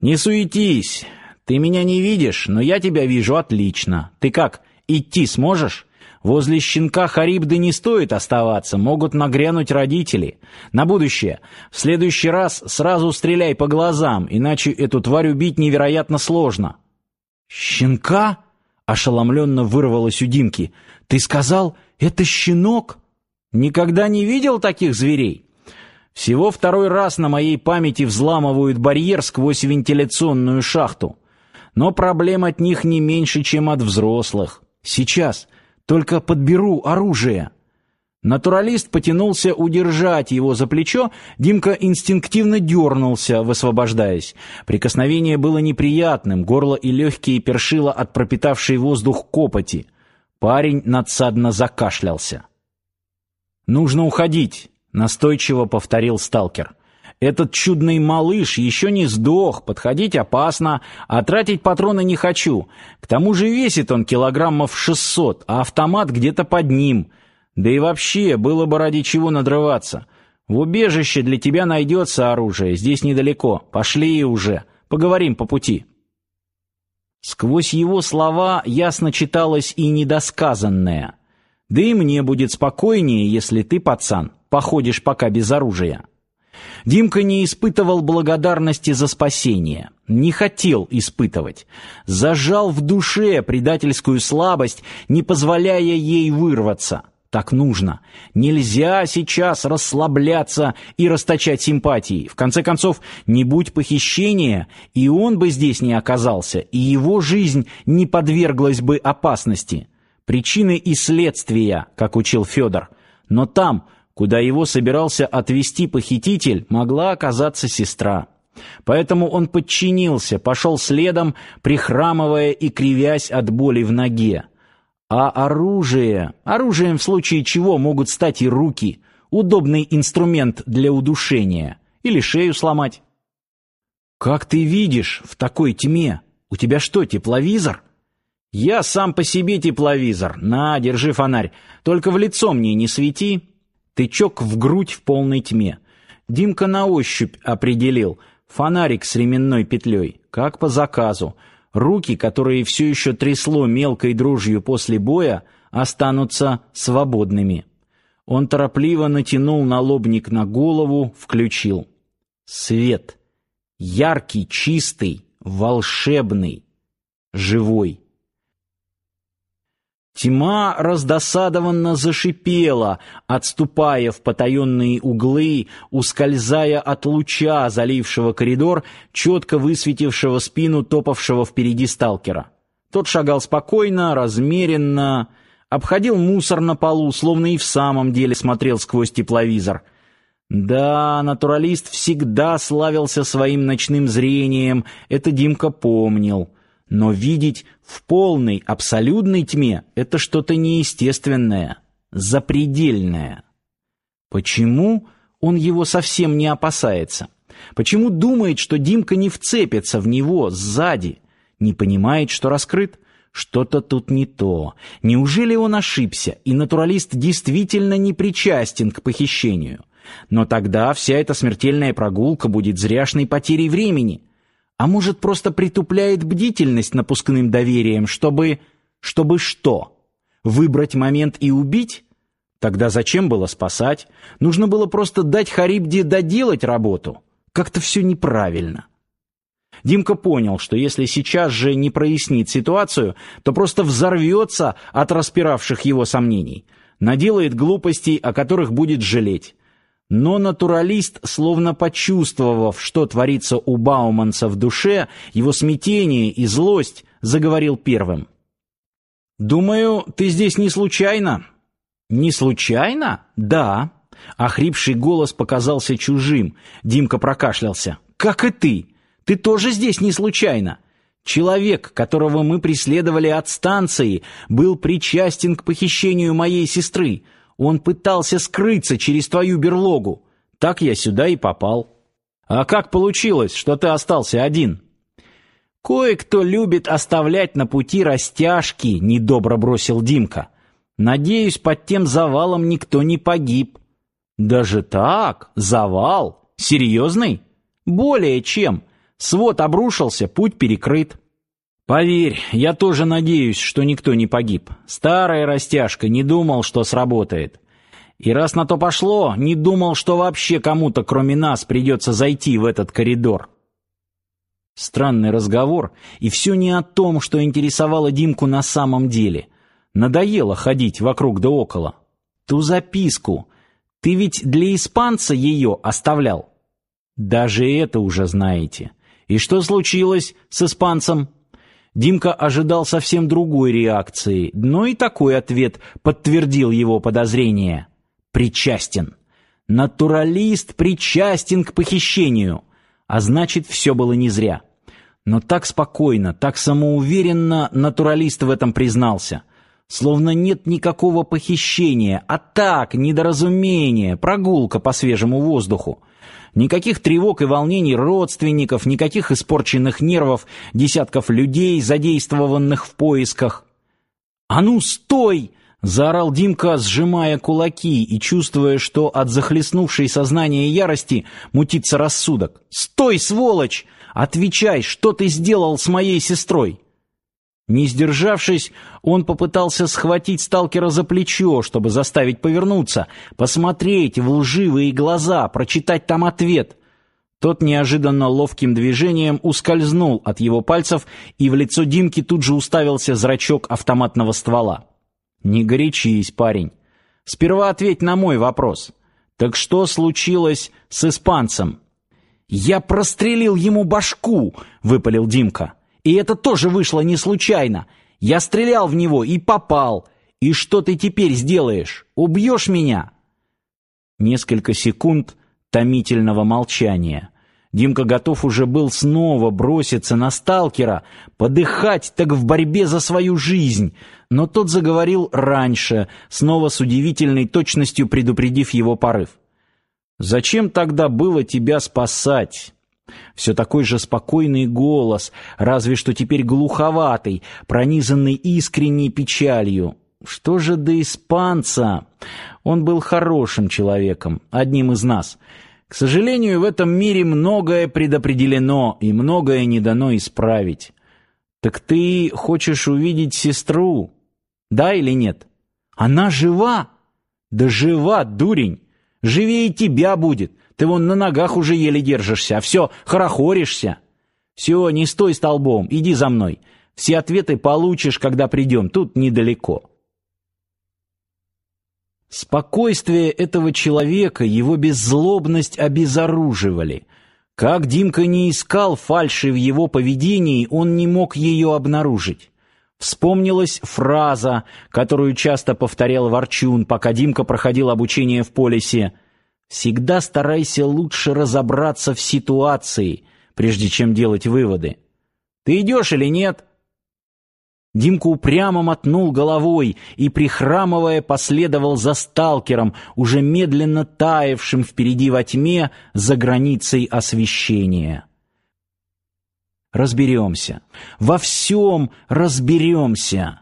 Не суетись. Ты меня не видишь, но я тебя вижу отлично. Ты как, идти сможешь? Возле щенка Харибды не стоит оставаться, могут нагрянуть родители. На будущее. В следующий раз сразу стреляй по глазам, иначе эту тварь убить невероятно сложно. Щенка? ошеломленно вырвалось у Димки. Ты сказал, это щенок? Никогда не видел таких зверей? Всего второй раз на моей памяти взламывают барьер сквозь вентиляционную шахту. Но проблем от них не меньше, чем от взрослых. Сейчас только подберу оружие. Натуралист потянулся удержать его за плечо, Димка инстинктивно дернулся, высвобождаясь. Прикосновение было неприятным, горло и легкие першило от пропитавшей воздух копоти. Парень надсадно закашлялся. «Нужно уходить», — настойчиво повторил сталкер. Этот чудный малыш еще не сдох, подходить опасно, а тратить патроны не хочу. К тому же весит он килограммов шестьсот, а автомат где-то под ним. Да и вообще, было бы ради чего надрываться. В убежище для тебя найдется оружие, здесь недалеко. Пошли уже, поговорим по пути. Сквозь его слова ясно читалось и недосказанное. Да и мне будет спокойнее, если ты, пацан, походишь пока без оружия. Димка не испытывал благодарности за спасение, не хотел испытывать. Зажал в душе предательскую слабость, не позволяя ей вырваться. Так нужно. Нельзя сейчас расслабляться и расточать симпатии. В конце концов, не будь похищения, и он бы здесь не оказался, и его жизнь не подверглась бы опасности. Причины и следствия, как учил Федор. Но там, Куда его собирался отвезти похититель, могла оказаться сестра. Поэтому он подчинился, пошел следом, прихрамывая и кривясь от боли в ноге. А оружие, оружием в случае чего могут стать и руки, удобный инструмент для удушения или шею сломать. Как ты видишь в такой тьме? У тебя что, тепловизор? Я сам по себе тепловизор. На, держи фонарь. Только в лицо мне не свети. Тычок в грудь в полной тьме. Димка на ощупь определил. Фонарик с ременной петлей, как по заказу. Руки, которые все еще трясло мелкой дрожью после боя, останутся свободными. Он торопливо натянул налобник на голову, включил. Свет. Яркий, чистый, волшебный, живой. Тьма раздосадованно зашипела, отступая в потаенные углы, ускользая от луча, залившего коридор, четко высветившего спину топавшего впереди сталкера. Тот шагал спокойно, размеренно, обходил мусор на полу, словно и в самом деле смотрел сквозь тепловизор. Да, натуралист всегда славился своим ночным зрением, это Димка помнил. Но видеть в полной, абсолютной тьме — это что-то неестественное, запредельное. Почему он его совсем не опасается? Почему думает, что Димка не вцепится в него сзади? Не понимает, что раскрыт? Что-то тут не то. Неужели он ошибся, и натуралист действительно не причастен к похищению? Но тогда вся эта смертельная прогулка будет зряшной потерей времени — а может, просто притупляет бдительность напускным доверием, чтобы... чтобы что? Выбрать момент и убить? Тогда зачем было спасать? Нужно было просто дать Харибде доделать работу. Как-то все неправильно. Димка понял, что если сейчас же не прояснит ситуацию, то просто взорвется от распиравших его сомнений. Наделает глупостей, о которых будет жалеть. Но натуралист, словно почувствовав, что творится у Бауманца в душе, его смятение и злость, заговорил первым. «Думаю, ты здесь не случайно?» «Не случайно? Да». Охрипший голос показался чужим. Димка прокашлялся. «Как и ты. Ты тоже здесь не случайно. Человек, которого мы преследовали от станции, был причастен к похищению моей сестры. Он пытался скрыться через твою берлогу. Так я сюда и попал. А как получилось, что ты остался один? Кое-кто любит оставлять на пути растяжки, недобро бросил Димка. Надеюсь, под тем завалом никто не погиб. Даже так? Завал? Серьезный? Более чем. Свод обрушился, путь перекрыт. Поверь, я тоже надеюсь, что никто не погиб. Старая растяжка, не думал, что сработает. И раз на то пошло, не думал, что вообще кому-то, кроме нас, придется зайти в этот коридор. Странный разговор, и все не о том, что интересовало Димку на самом деле. Надоело ходить вокруг да около. Ту записку. Ты ведь для испанца ее оставлял? Даже это уже знаете. И что случилось с испанцем? Димка ожидал совсем другой реакции, но и такой ответ подтвердил его подозрение. Причастен. Натуралист причастен к похищению. А значит, все было не зря. Но так спокойно, так самоуверенно натуралист в этом признался. Словно нет никакого похищения, а так, недоразумение, прогулка по свежему воздуху. Никаких тревог и волнений родственников, никаких испорченных нервов десятков людей, задействованных в поисках. «А ну, стой!» — заорал Димка, сжимая кулаки и чувствуя, что от захлестнувшей сознания ярости мутится рассудок. «Стой, сволочь! Отвечай, что ты сделал с моей сестрой?» Не сдержавшись, он попытался схватить сталкера за плечо, чтобы заставить повернуться, посмотреть в лживые глаза, прочитать там ответ. Тот неожиданно ловким движением ускользнул от его пальцев, и в лицо Димки тут же уставился зрачок автоматного ствола. «Не горячись, парень. Сперва ответь на мой вопрос. Так что случилось с испанцем?» «Я прострелил ему башку!» — выпалил Димка. И это тоже вышло не случайно. Я стрелял в него и попал. И что ты теперь сделаешь? Убьешь меня?» Несколько секунд томительного молчания. Димка готов уже был снова броситься на сталкера, подыхать так в борьбе за свою жизнь, но тот заговорил раньше, снова с удивительной точностью предупредив его порыв. «Зачем тогда было тебя спасать? Все такой же спокойный голос, разве что теперь глуховатый, пронизанный искренней печалью. Что же до испанца? Он был хорошим человеком, одним из нас. К сожалению, в этом мире многое предопределено и многое не дано исправить. Так ты хочешь увидеть сестру? Да или нет? Она жива? Да жива, дурень. Живее тебя будет. Ты вон на ногах уже еле держишься, а все хорохоришься. Все, не стой столбом, иди за мной. Все ответы получишь, когда придем, тут недалеко. Спокойствие этого человека, его беззлобность обезоруживали. Как Димка не искал фальши в его поведении, он не мог ее обнаружить. Вспомнилась фраза, которую часто повторял Ворчун, пока Димка проходил обучение в полисе – Всегда старайся лучше разобраться в ситуации, прежде чем делать выводы. Ты идешь или нет? Димка упрямо мотнул головой и, прихрамывая, последовал за сталкером, уже медленно таявшим впереди во тьме за границей освещения. Разберемся. Во всем разберемся.